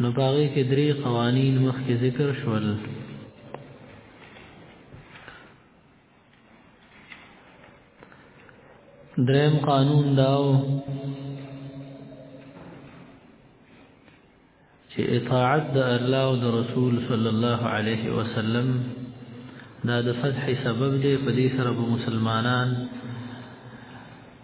نو باغې کې درې قوانین مخکې ذکر شول دریم قانون داو چې اطاعت د الله او د رسول صلی الله علیه وسلم دا د فتح سبب دی په دې سره مسلمانان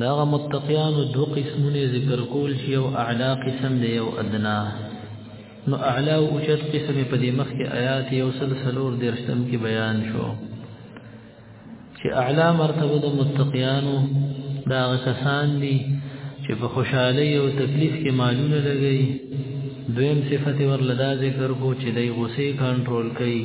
دا هغه متقیانو دو قسمونه ذکر کول چې یو اعلا قسم دی یو ادنا نو اعلا او اوچت قسم په دې مخ کې آیات یو سل سلور درشتم کې بیان شو چې اعلا مرتبه د متقیانو دا کسان دي چې په خوشحالي او تکلیف کې مالونه لګي دویم صفت ورلدا ذکر کو چې دای غصه کنټرول کوي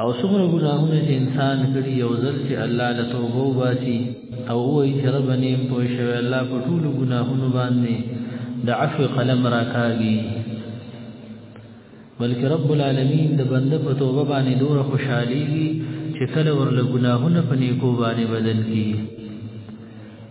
او څومره ګناهونه چې انسان کړي یو ځل چې الله له توبه وباسي او وایي چې رب نیم پوه شوی الله په ټولو ګناهونو باندې د عفو قلم راکاږي بلکې رب العالمین د بنده په توبه باندې دوره خوشحاليږي چې کله ورله ګناهونه په نیکو باندې بدل کړي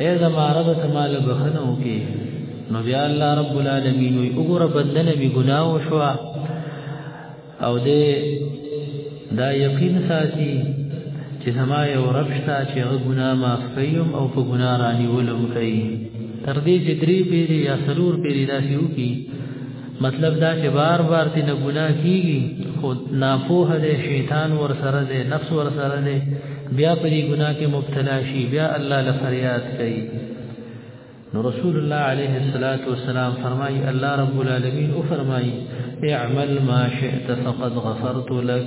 اے زما رب تمال بخنو کې نو بیا الله رب العالمین وی وګوره بدن به ګناه وشو او دې دا یقین ساتي چې زما یو رب شته چې هغه ګناه معاف کوي او په ګناه رانی ولوم کوي تر دې چې درې پیری یا سرور پیری داسې وکي مطلب دا چې بار بار دې نه ګناه کیږي خو ناپوه دې شیطان ور سره دې نفس ور سره دې بیا په دې ګناه کې مبتلا شي بیا الله له فریاد کوي نو رسول الله عليه الصلاة والسلام فرمای الله رب العالمین او فرمای اعمل ما شئت فقد غفرت لك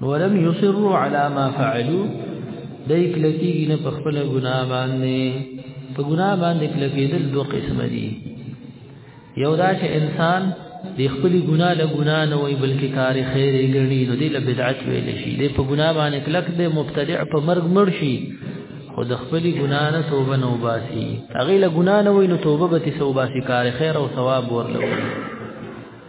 ولم يصروا على ما فعلوا دای کلکیږي نه په خپل ګناه باندې په ګناه باندې کلکېدل دوه قسم دي یو دا چې انسان د خپل ګناه له ګناه نه وي بلکې کار خیر یې ګڼي نو دې له بدعت ویل شي دې په ګناه باندې کلک دې مبتدع په مرګ مړ شي خو د خپل ګناه نه توبه نه وباسي هغه له ګناه نه وي نو توبه به تي سو باسي کار خیر او ثواب ورلوي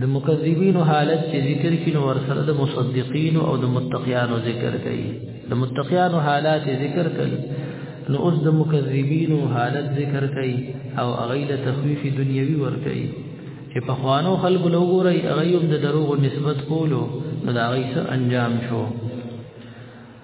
د مکذبین حالت چې ذکر کینو ور سره د مصدقین او د متقیانو ذکر کړي د متقیانو حالات ذکر کړي نو اوس د مکذبین حالت ذکر کړي او اغیله تخویف دنیوي ور کوي چې په خوانو خلق له ګوري اغیوم د دروغ نسبت کولو نو دا غي انجام شو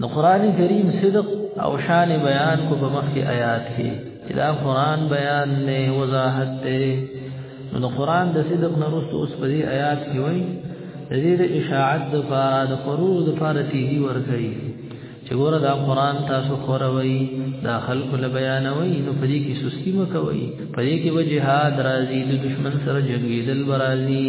نو قران کریم صدق او شان بیان کو په مخ کې آیات کې چې دا قران بیان نه وضاحت دی نو قران د صدق نه رسو اوس په دې آیات کې وایي د دې د اشاعت د فارا د فرور د فارتی دی ورکړي چې ګوره دا قران تاسو خوروي دا خلق له بیانوي نو په دې کې سستی مکوي په دې کې وجهاد راځي د دشمن سره جنگیدل برازي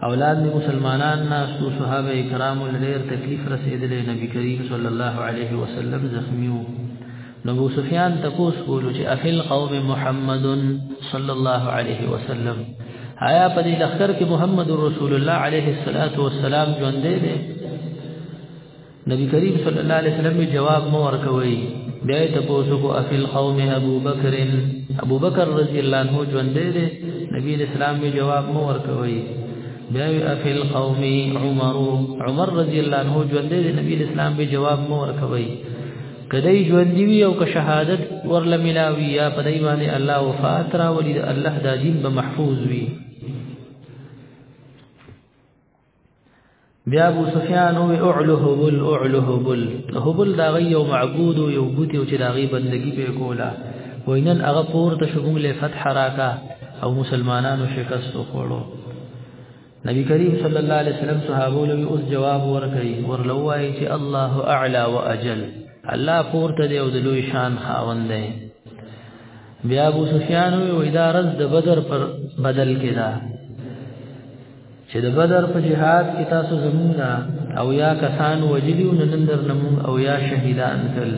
اولاد دی مسلمانان ناس تو صحابه کرام لري تکلیف رسیدلې نبی کریم صلی الله علیه وسلم زخمیو نبو سفیان تکوس کولو چې افل قوم محمد صلی الله علیه وسلم آیا په دې لخر کې محمد رسول الله علیه الصلاۃ والسلام ژوند دی نبی کریم صلی الله علیه وسلم جواب مو ورکوي بیا ته پوسو کو افل قوم ابو بکر ابو بکر رضی الله عنه ژوند دی نبی اسلام می جواب مو ورکوي بیا افل قوم عمر عمر رضی الله عنه ژوند دی نبی اسلام می جواب مو ورکوي کدی ژوند دی او که شهادت ورله ملاوی یا پدای باندې الله وفات را ولید الله دا دین به محفوظ وي بیا ابو سفیان او اعله بل اعله بل هبل دا غي یو معبود او یو بوت او چې دا غي بندگی په کولا وینن هغه پورته شوم له فتح راکا او مسلمانانو شکست وکړو نبی کریم صلی الله علیه وسلم صحابه له اوس جواب ورکړي ورلوای چې الله اعلى واجل الله پورته دی او د لوی شان خاوند دی بیا ابو سفیان وی دا رز د بدر پر بدل کړه چې د بدر په جهاد کې تاسو زمونږ او یا کسان وجلی او نن در نمون او یا شهیدان کړل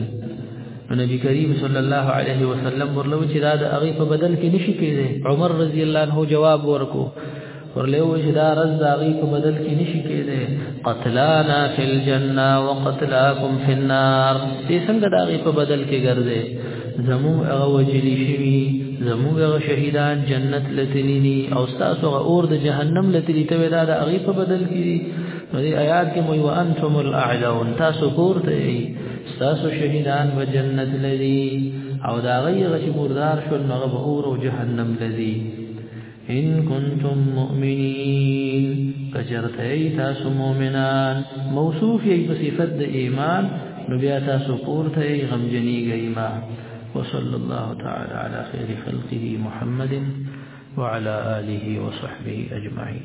نو نبی کریم صلی الله علیه وسلم ورلو چې دا د هغه په بدل کې نشي کېږي عمر رضی الله عنه جواب ورکو ورلو چې دا رز د هغه په بدل کې نشي کېږي قتلانا فی الجنه وقتلاکم فی النار دې څنګه د هغه په بدل کې ګرځي زموږ هغه وجلی شوی زموږ هغه شهیدان جنت لتلی دي او تاسو هغه اور د جهنم لتلی ته دا د هغه په بدل کې دي نو دې آیات کې موي وانتم الاعلون تاسو پورته یې تاسو شهیدان په جنت لري او دا غي غشي مردار شو نو هغه به اور او جهنم لري ان کنتم مؤمنین کجرته تاسو مؤمنان موصوف یی په صفت د ایمان نو بیا تاسو پورته یی غمجنیږئ ما وصلی الله تعالی علی خیر خلقه محمد وعلى آله وصحبه أجمعين